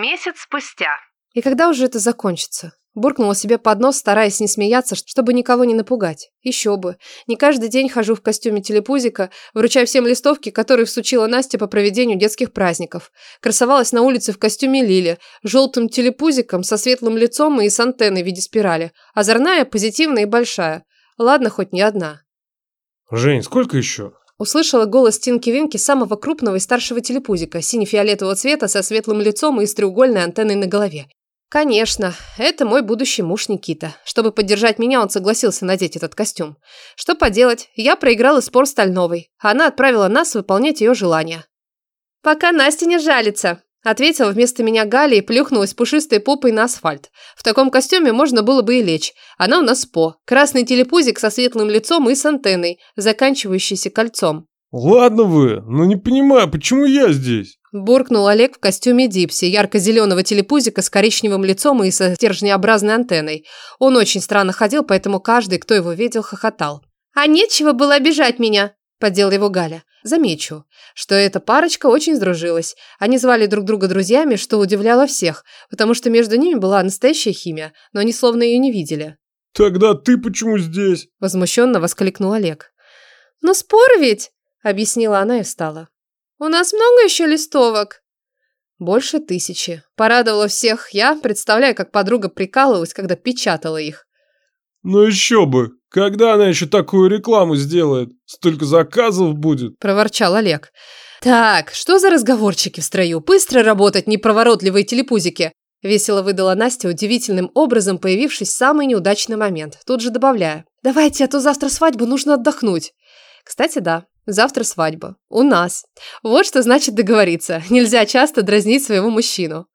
Месяц спустя. И когда уже это закончится? Буркнула себе под нос, стараясь не смеяться, чтобы никого не напугать. Еще бы. Не каждый день хожу в костюме телепузика, вручая всем листовки, которые всучила Настя по проведению детских праздников. Красовалась на улице в костюме Лили, желтым телепузиком, со светлым лицом и с антенной в виде спирали. Озорная, позитивная и большая. Ладно, хоть не одна. Жень, сколько еще? Услышала голос Тинки Винки, самого крупного и старшего телепузика, сине-фиолетового цвета, со светлым лицом и с треугольной антенной на голове. Конечно, это мой будущий муж Никита. Чтобы поддержать меня, он согласился надеть этот костюм. Что поделать, я проиграла спор Стальновой, а она отправила нас выполнять ее желания. «Пока Настя не жалится», – ответила вместо меня Галя и плюхнулась пушистой попой на асфальт. В таком костюме можно было бы и лечь. Она у нас по. Красный телепузик со светлым лицом и с антенной, заканчивающейся кольцом. Ладно вы, но не понимаю, почему я здесь? Буркнул Олег в костюме Дипси, ярко-зеленого телепузика с коричневым лицом и со стержнеобразной антенной. Он очень странно ходил, поэтому каждый, кто его видел, хохотал. «А нечего было обижать меня», – поддела его Галя. Замечу, что эта парочка очень сдружилась. Они звали друг друга друзьями, что удивляло всех, потому что между ними была настоящая химия, но они словно ее не видели. «Тогда ты почему здесь?» – возмущенно воскликнул Олег. «Ну спор ведь!» – объяснила она и встала. «У нас много еще листовок?» Больше тысячи. Порадовала всех я, представляю, как подруга прикалывалась, когда печатала их. «Ну еще бы! Когда она еще такую рекламу сделает? Столько заказов будет!» – проворчал Олег. «Так, что за разговорчики в строю? Быстро работать, неповоротливые телепузики!» Весело выдала Настя, удивительным образом появившись в самый неудачный момент, тут же добавляя. «Давайте, а то завтра свадьба, нужно отдохнуть». Кстати, да, Завтра свадьба. У нас. Вот что значит договориться. Нельзя часто дразнить своего мужчину.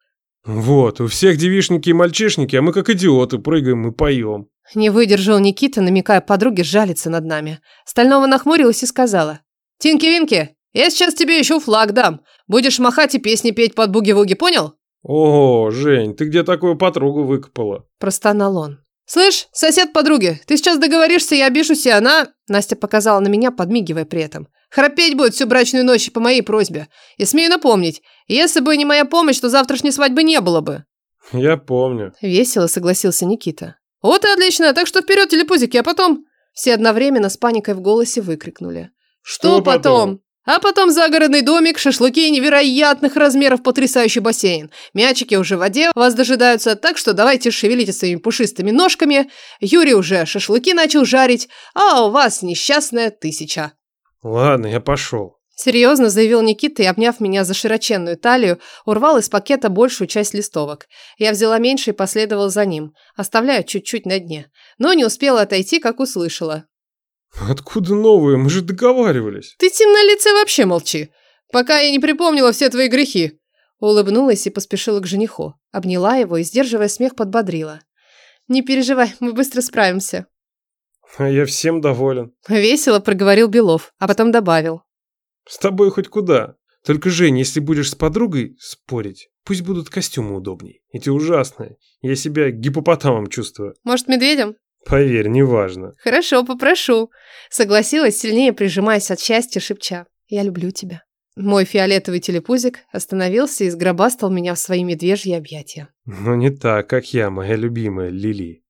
Вот, у всех девишники и мальчишники, а мы как идиоты прыгаем и поем. Не выдержал Никита, намекая подруге жалиться над нами. Стального нахмурилась и сказала. «Тинки-винки, я сейчас тебе еще флаг дам. Будешь махать и песни петь под буги-вуги, понял?» «О, Жень, ты где такую подругу выкопала?» Простонал он. «Слышь, сосед подруги, ты сейчас договоришься, я обижусь, и она...» Настя показала на меня, подмигивая при этом. «Храпеть будет всю брачную ночь по моей просьбе. И смею напомнить, если бы не моя помощь, то завтрашней свадьбы не было бы». «Я помню». Весело согласился Никита. «Вот и отлично, так что вперед, телепузики, а потом...» Все одновременно с паникой в голосе выкрикнули. «Что, что потом? потом? А потом загородный домик, шашлыки невероятных размеров, потрясающий бассейн. Мячики уже в воде вас дожидаются, так что давайте шевелите своими пушистыми ножками. Юрий уже шашлыки начал жарить, а у вас несчастная тысяча. Ладно, я пошел. Серьезно заявил Никита и, обняв меня за широченную талию, урвал из пакета большую часть листовок. Я взяла меньше и последовал за ним, оставляя чуть-чуть на дне. Но не успела отойти, как услышала. Откуда новые? Мы же договаривались. Ты тем на лице вообще молчи, пока я не припомнила все твои грехи. Улыбнулась и поспешила к жениху. Обняла его и, сдерживая смех, подбодрила. Не переживай, мы быстро справимся. А я всем доволен. Весело проговорил Белов, а потом добавил. С тобой хоть куда. Только, Жень, если будешь с подругой спорить, пусть будут костюмы удобней. Эти ужасные. Я себя гипопотамом чувствую. Может, медведем? Поверь, неважно. Хорошо, попрошу. Согласилась, сильнее прижимаясь от счастья, шепча. Я люблю тебя. Мой фиолетовый телепузик остановился и сгробастал меня в свои медвежьи объятия. Но не так, как я, моя любимая Лили.